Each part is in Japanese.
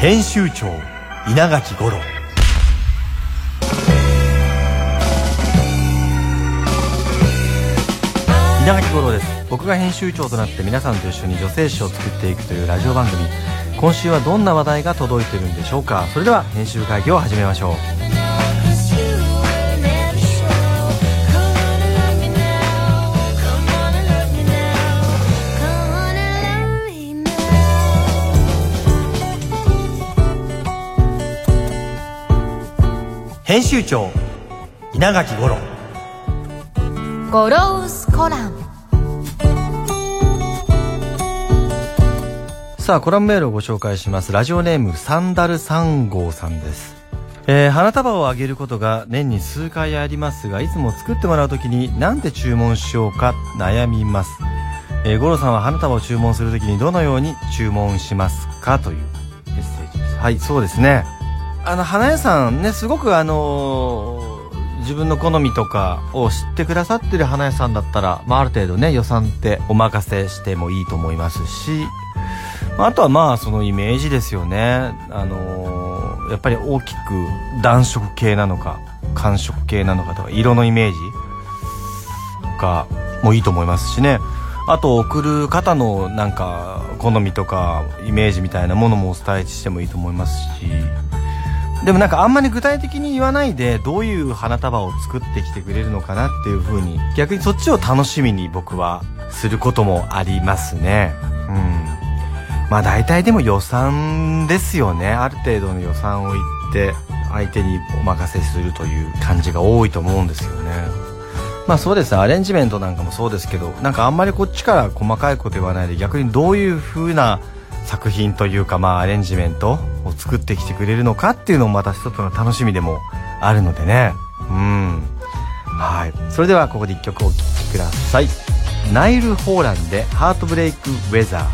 編集長稲垣五郎。稲垣五郎です。僕が編集長となって皆さんと一緒に女性誌を作っていくというラジオ番組。今週はどんな話題が届いているんでしょうか。それでは編集会議を始めましょう。編集長稲垣五郎。ゴロウスコラム。さあコラムメールをご紹介します。ラジオネームサンダル3号さんです。えー花束をあげることが年に数回ありますがいつも作ってもらう時に何て注文しようか悩みます。えー、五郎さんは花束を注文する時にどのように注文しますか？というメッセージです。はいそうですねあの花屋さんねすごくあの自分の好みとかを知ってくださってる花屋さんだったら、まあ、ある程度ね予算ってお任せしてもいいと思いますし、まああとはまあそのイメージですよね。あのーやっぱり大きく暖色系なのか寒色系なのかとか色のイメージとかもいいと思いますしね。あと送る方のなんか好みとかイメージみたいなものもお伝えしてもいいと思いますし。でもなんかあんまり具体的に言わないでどういう花束を作ってきてくれるのかなっていう風に逆にそっちを楽しみに僕はすることもありますね。うん。まあ大体でも予算ですよね。ある程度の予算を言って相手にお任せするという感じが多いと思うんですよね。まあそうです。ねアレンジメントなんかもそうですけどなんかあんまりこっちから細かいこと言わないで逆にどういう風な作品というかまあアレンジメントを作ってきてくれるのかっていうのもまた一つの楽しみでもあるのでね。うん。はい。それではここで1曲お聴きください。ナイル・ホーランで「ハートブレイク・ウェザー」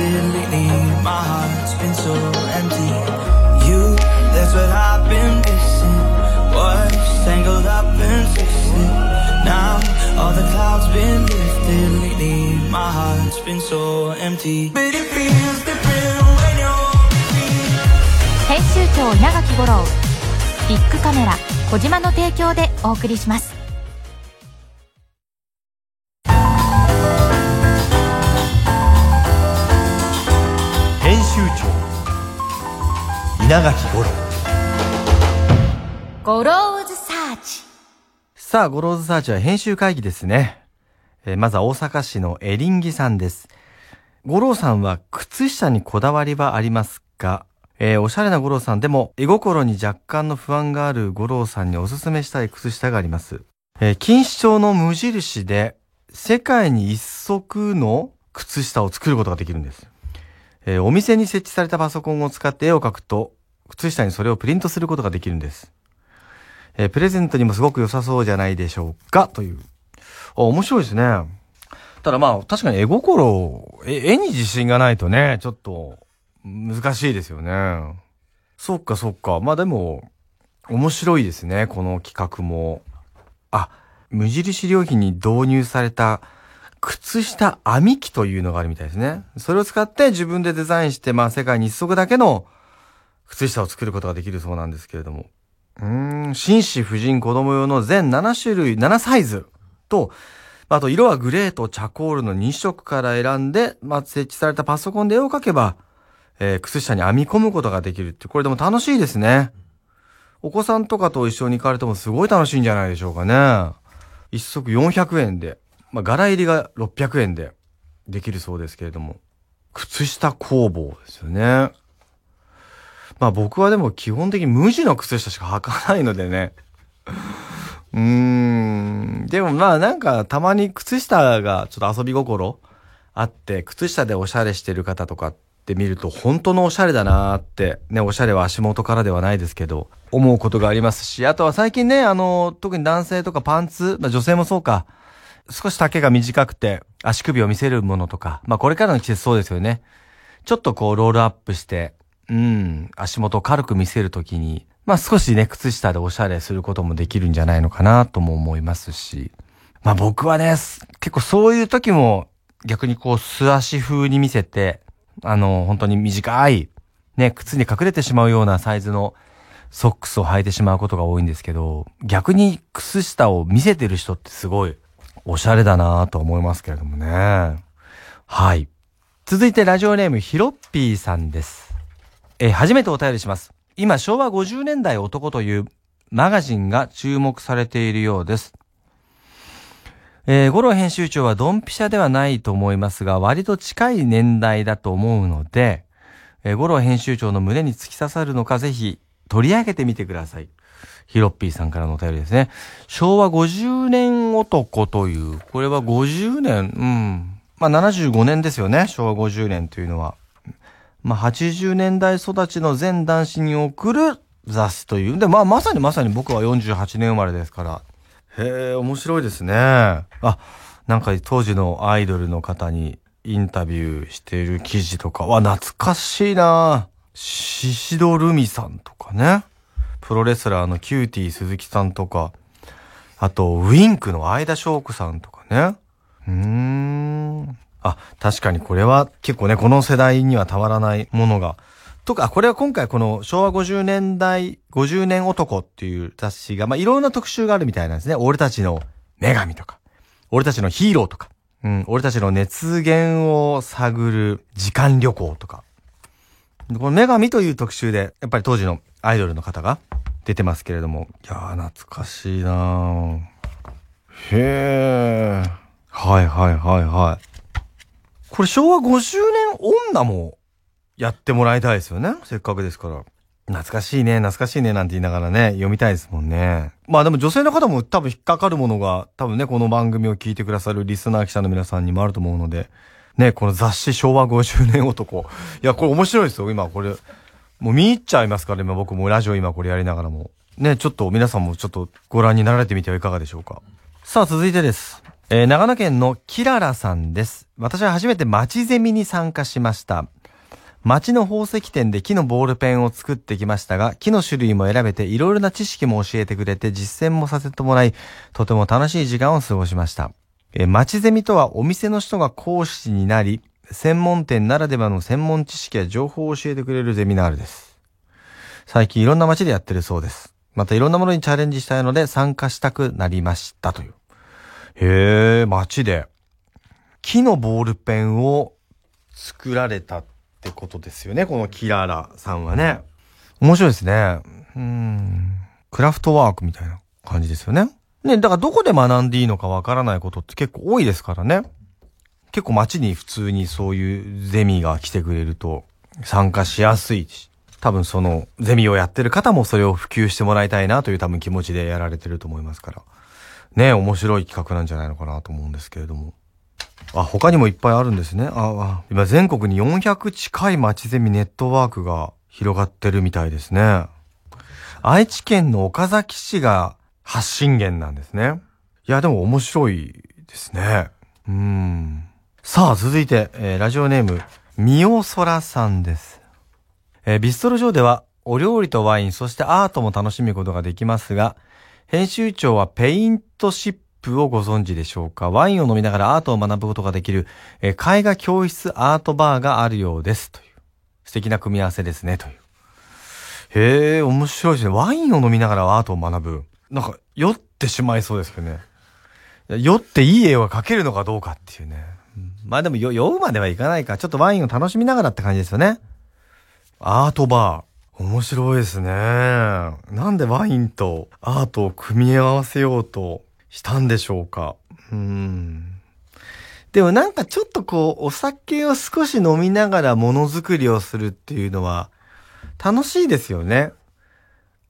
been lifted. Lately, my heart's been so empty. You, that's what I've been missing. Was tangled up and twisted. Now all the clouds been lifted. Lately, my heart's been so empty. But it feels different when you're with me. 編集長稲垣吾郎ビッグカメラ小島の提供でお送りします稲垣五郎ゴローズサーチさあ、ゴローズサーチは編集会議ですね。えーまずは大阪市のエリンギさんです。五郎さんは靴下にこだわりはありますか？えーおしゃれな五郎さんでも、絵心に若干の不安がある五郎さんにおすすめしたい靴下があります。えー錦糸町の無印で、世界に一足の靴下を作ることができるんです。えーお店に設置されたパソコンを使って絵を描くと、靴下にそれをプリントすることができるんです。えープレゼントにもすごく良さそうじゃないでしょうか？という。あ、面白いですね。ただまあ、確かに絵心、絵に自信がないとね、ちょっと、難しいですよね。そっかそっか。まあでも、面白いですね、この企画も。あ、無印良品に導入された、靴下編み機というのがあるみたいですね。それを使って自分でデザインして、まあ世界に一足だけの靴下を作ることができるそうなんですけれども。うん、紳士、婦人、子供用の全7種類、7サイズと、あと色はグレーとチャコールの2色から選んで、まあ、設置されたパソコンで絵を描けば、えー靴下に編み込むことができるって、これでも楽しいですね。お子さんとかと一緒に行かれてもすごい楽しいんじゃないでしょうかね。一足400円で、まあ、柄入りが600円でできるそうですけれども、靴下工房ですよね。まあ僕はでも基本的に無地の靴下しか履かないのでね。うーん。でもまあなんかたまに靴下がちょっと遊び心あって、靴下でおしゃれしてる方とかって見ると本当のおしゃれだなーって、ね、おしゃれは足元からではないですけど、思うことがありますし、あとは最近ね、あの、特に男性とかパンツ、まあ女性もそうか、少し丈が短くて足首を見せるものとか、まあこれからの季節そうですよね。ちょっとこうロールアップして、うん、足元を軽く見せるときに、まあ少しね、靴下でおしゃれすることもできるんじゃないのかなとも思いますし。まあ僕はね、結構そういう時も逆にこう素足風に見せて、あの、本当に短い、ね、靴に隠れてしまうようなサイズのソックスを履いてしまうことが多いんですけど、逆に靴下を見せてる人ってすごいおしゃれだなと思いますけれどもね。はい。続いてラジオネームヒロッピーさんです。えー初めてお便りします。今、昭和50年代男というマガジンが注目されているようです。えー、五郎編集長はドンピシャではないと思いますが、割と近い年代だと思うので、えー、五郎編集長の胸に突き刺さるのかぜひ取り上げてみてください。ヒロッピーさんからのお便りですね。昭和50年男という、これは50年、うん。まあ75年ですよね、昭和50年というのは。まあ80年代育ちの全男子に送る雑誌という。で、まあまさにまさに僕は48年生まれですから。へえ、面白いですね。あ、なんか当時のアイドルの方にインタビューしている記事とかは懐かしいな宍戸留美さんとかね。プロレスラーのキューティー鈴木さんとか、あと、ウィンクの相田翔子さんとかね。うーん。あ、確かにこれは結構ね、この世代にはたまらないものが。とか、あこれは今回この昭和50年代、50年男っていう雑誌が、まあ、いろんな特集があるみたいなんですね。俺たちの女神とか、俺たちのヒーローとか、うん、俺たちの熱源を探る時間旅行とか。でこの女神という特集で、やっぱり当時のアイドルの方が出てますけれども。いやー、懐かしいなーへー。はいはいはいはい。これ昭和50年女もやってもらいたいですよね。せっかくですから。懐かしいね、懐かしいねなんて言いながらね、読みたいですもんね。まあでも女性の方も多分引っかかるものが、多分ね、この番組を聞いてくださるリスナー記者の皆さんにもあると思うので、ね、この雑誌昭和50年男。いや、これ面白いですよ、今これ。もう見入っちゃいますから、今僕もラジオ今これやりながらも。ね、ちょっと皆さんもちょっとご覧になられてみてはいかがでしょうか。さあ、続いてです。えー長野県のキララさんです。私は初めて町ゼミに参加しました。町の宝石店で木のボールペンを作ってきましたが、木の種類も選べていろいろな知識も教えてくれて実践もさせてもらい、とても楽しい時間を過ごしました。えー町ゼミとはお店の人が講師になり、専門店ならではの専門知識や情報を教えてくれるゼミナールです。最近いろんな街でやってるそうです。またいろんなものにチャレンジしたいので参加したくなりましたという。へえ、街で。木のボールペンを作られたってことですよね。このキララさんはね。面白いですね。うん。クラフトワークみたいな感じですよね。ね、だからどこで学んでいいのかわからないことって結構多いですからね。結構街に普通にそういうゼミが来てくれると参加しやすいし、多分そのゼミをやってる方もそれを普及してもらいたいなという多分気持ちでやられてると思いますから。ね、面白い企画なんじゃないのかなと思うんですけれども。あ、他にもいっぱいあるんですね。あ、あ今全国に400近い街ゼミネットワークが広がってるみたいですね。愛知県の岡崎市が発信源なんですね。いや、でも面白いですね。うん。さあ、続いて、えーラジオネーム、みおそらさんです。えービストロ上では、お料理とワイン、そしてアートも楽しむことができますが、編集長はペイントシップをご存知でしょうか？ワインを飲みながらアートを学ぶことができる、えー絵画教室アートバーがあるようです。という。素敵な組み合わせですね。という。へえ、面白いですね。ワインを飲みながらアートを学ぶ。なんか、酔ってしまいそうですけどね。酔っていい絵を描けるのかどうかっていうね。まあでも酔うまではいかないか。ちょっとワインを楽しみながらって感じですよね。アートバー。面白いですね。なんでワインとアートを組み合わせようとしたんでしょうか。うん。でもなんかちょっとこう、お酒を少し飲みながらものづくりをするっていうのは楽しいですよね。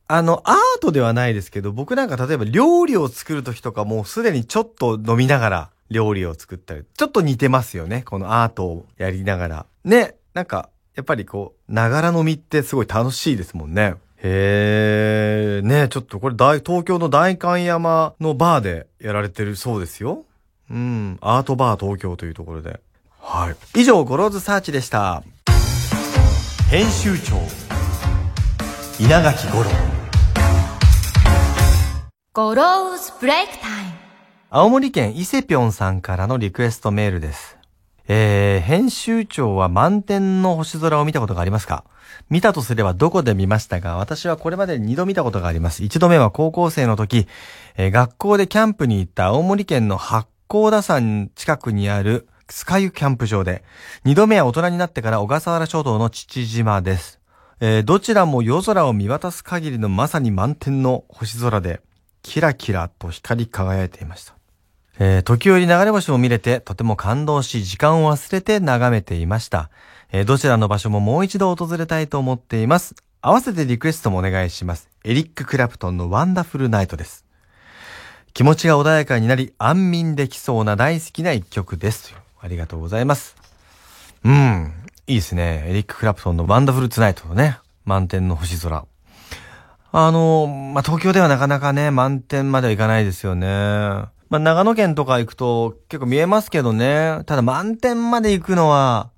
あの、アートではないですけど、僕なんか例えば料理を作るときとかもうすでにちょっと飲みながら料理を作ったり、ちょっと似てますよね。このアートをやりながら。ね、なんか、やっぱりこう、ながら飲みってすごい楽しいですもんね。へえ、ねちょっとこれ大、東京の代官山のバーでやられてるそうですよ。うん、アートバー東京というところで。はい。以上、ゴローズサーチでした。編集長稲垣五郎ゴローズブレイクタイム青森県伊勢ぴょんさんからのリクエストメールです。えー、編集長は満天の星空を見たことがありますか？見たとすればどこで見ましたか、私はこれまでに2度見たことがあります。1度目は高校生の時、えー学校でキャンプに行った青森県の八甲田山近くにあるスカイキャンプ場で、2度目は大人になってから小笠原諸島の父島です。えーどちらも夜空を見渡す限りのまさに満天の星空で、キラキラと光り輝いていました。えー時折流れ星も見れて、とても感動し、時間を忘れて眺めていました。えーどちらの場所ももう一度訪れたいと思っています。合わせてリクエストもお願いします。エリック・クラプトンのワンダフル・トゥナイトです。気持ちが穏やかになり、安眠できそうな大好きな一曲です。ありがとうございます。うん。いいですね。エリック・クラプトンのワンダフル・トゥナイトのね、満天の星空。あの、まあ、東京ではなかなかね、満天まではいかないですよね。まあ、長野県とか行くと結構見えますけどね。ただ満天まで行くのは、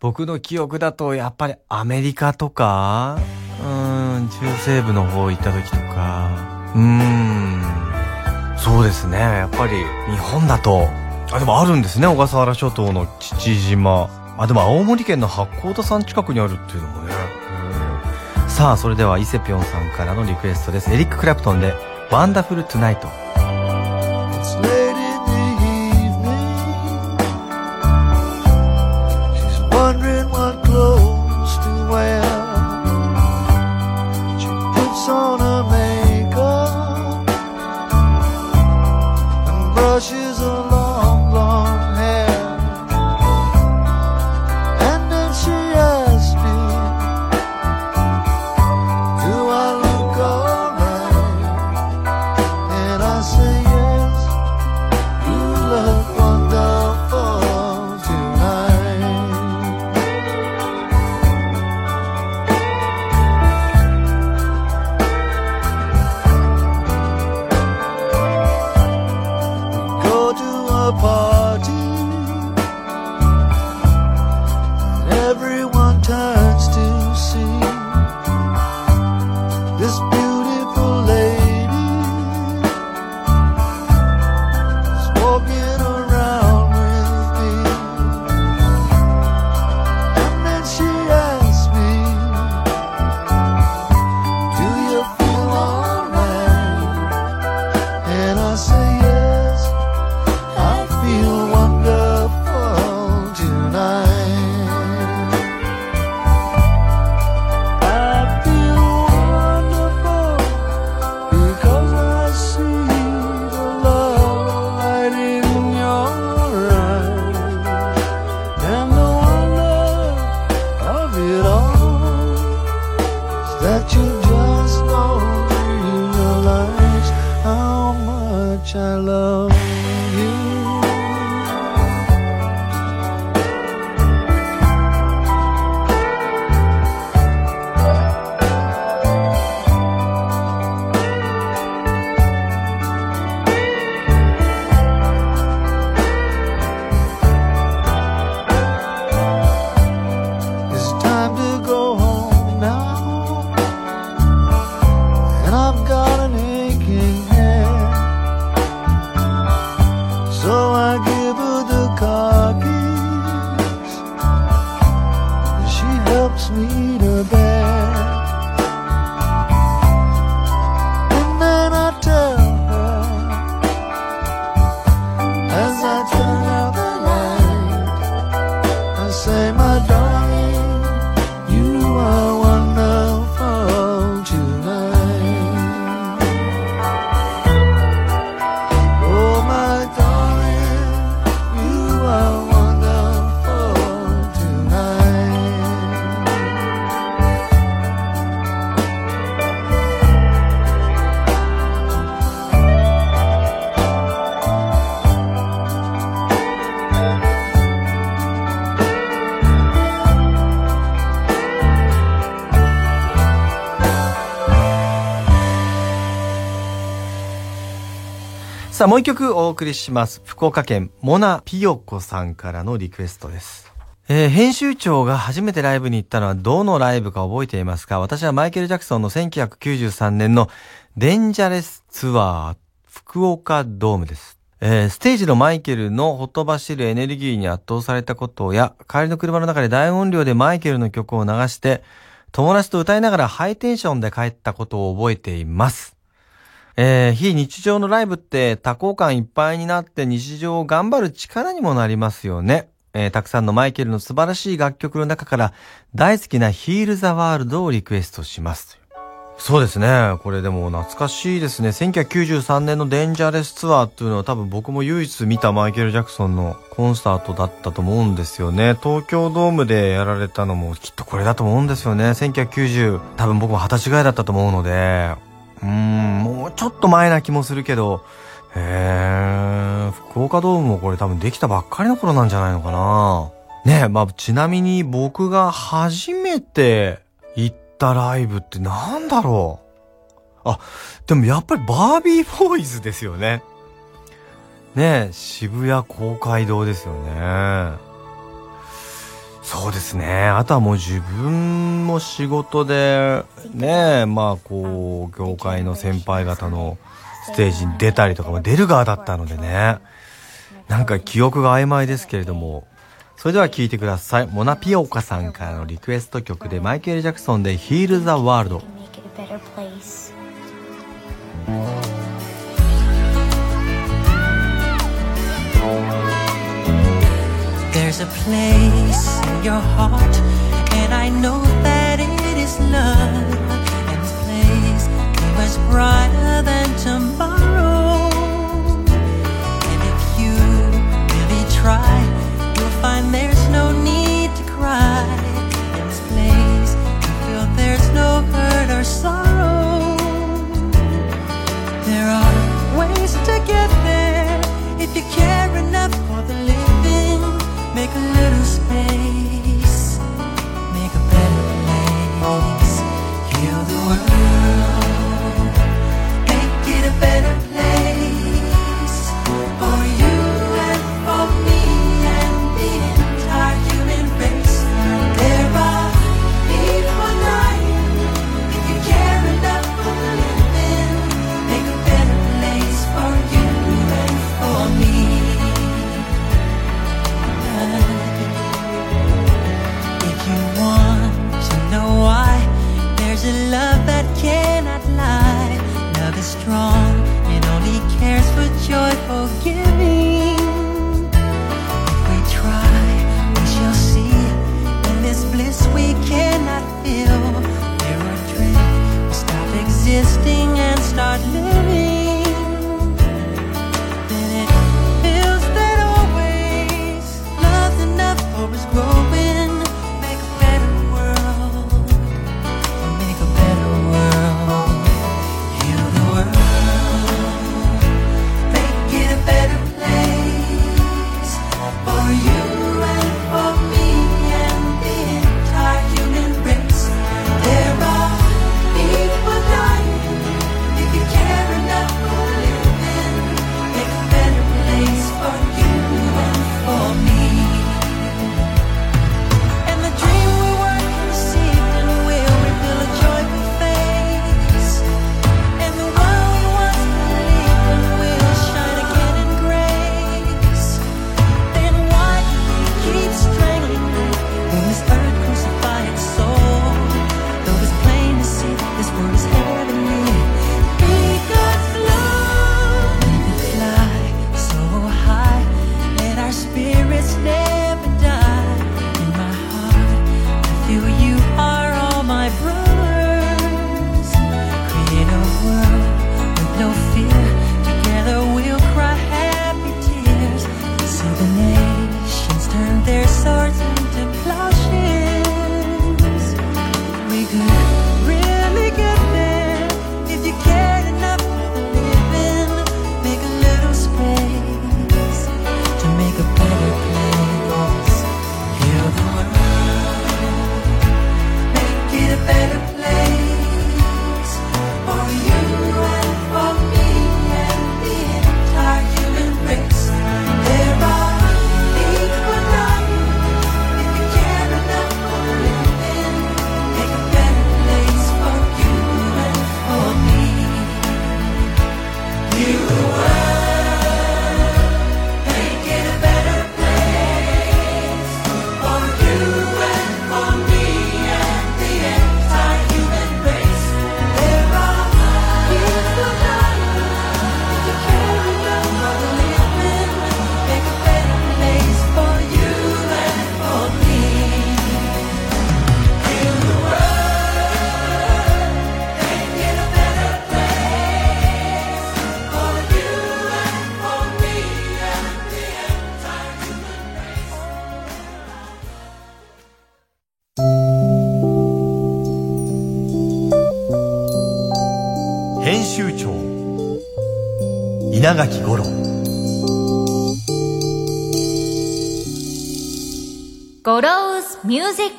僕の記憶だとやっぱりアメリカとか、うん、中西部の方行った時とか、うーん、そうですね。やっぱり日本だと、あ、でもあるんですね。小笠原諸島の父島。あ、でも青森県の八甲田山近くにあるっていうのもね。さあ、それでは伊勢ぴょんさんからのリクエストです。エリック・クラプトンで、ワンダフル・トゥナイト。さあ、もう一曲お送りします。福岡県、モナピヨコさんからのリクエストです。えー編集長が初めてライブに行ったのはどのライブか覚えていますか？私はマイケル・ジャクソンの1993年のデンジャレスツアー福岡ドームです。えーステージのマイケルのほとばしるエネルギーに圧倒されたことや、帰りの車の中で大音量でマイケルの曲を流して、友達と歌いながらハイテンションで帰ったことを覚えています。えー非日常のライブって多幸感いっぱいになって日常を頑張る力にもなりますよね。えーたくさんのマイケルの素晴らしい楽曲の中から大好きなヒールザワールドをリクエストします。そうですね。これでも懐かしいですね。1993年のデンジャレスツアーっていうのは多分僕も唯一見たマイケル・ジャクソンのコンサートだったと思うんですよね。東京ドームでやられたのもきっとこれだと思うんですよね。1990、多分僕も二十歳ぐらいだったと思うので、うん、もうちょっと前な気もするけど、へー、福岡ドームもこれ多分できたばっかりの頃なんじゃないのかな。ねえ、まあ、ちなみに僕が初めて行ったライブってなんだろう。あ、でもやっぱりバービーボーイズですよね。ねえ、渋谷公会堂ですよね。そうですね。あとはもう自分も仕事で、ね、まあこう、業界の先輩方のステージに出たりとかも出る側だったのでね。なんか記憶が曖昧ですけれども。それでは聴いてください。モナピオカさんからのリクエスト曲でマイケル・ジャクソンで Heal the World。There's a place in your heart, and I know that it is love. And this place is much brighter than tomorrow. And if you really try, you'll find there's no need to cry. In this place, you feel there's no hurt or sorrow. There are ways to get there if you care enough. Make a little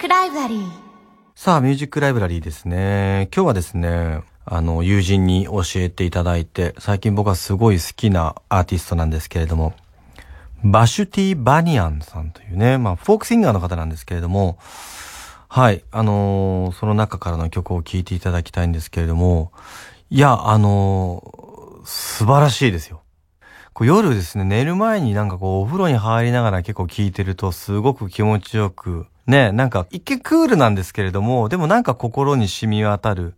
ライブラリー。さあ、ミュージックライブラリーですね。今日はですね、あの、友人に教えていただいて、最近僕はすごい好きなアーティストなんですけれども、バシュティ・バニアンさんというね、まあ、フォークシンガーの方なんですけれども、はい、あのーその中からの曲を聴いていただきたいんですけれども、いや、あのー素晴らしいですよ。こう夜ですね、寝る前になんかこうお風呂に入りながら結構聴いてるとすごく気持ちよく、ね、なんか一見クールなんですけれども、でもなんか心に染み渡る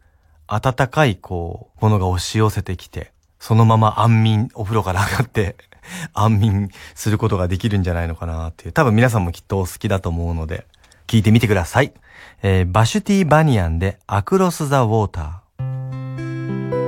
温かいこう、ものが押し寄せてきて、そのまま安眠、お風呂から上がって、安眠することができるんじゃないのかなっていう。多分皆さんもきっとお好きだと思うので、聞いてみてください。えーバシュティ・バニアンでアクロス・ザ・ウォーター。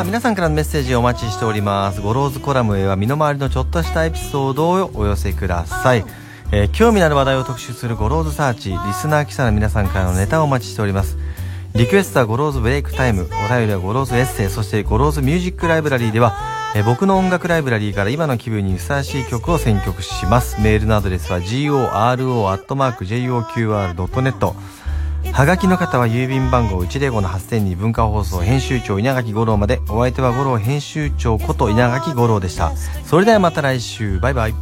さあ、皆さんからのメッセージをお待ちしております。ゴローズコラムへは身の回りのちょっとしたエピソードをお寄せください。えー興味のある話題を特集するゴローズサーチリスナー記者の皆さんからのネタをお待ちしております。リクエストはゴローズブレイクタイム。お便りはゴローズエッセイ。そしてゴローズミュージックライブラリーでは、え僕の音楽ライブラリーから今の気分にふさわしい曲を選曲します。メールのアドレスは goro.joqr.net はがきの方は郵便番号105-8000に文化放送編集長稲垣吾郎まで。お相手は吾郎編集長こと稲垣吾郎でした。それではまた来週。バイバイ。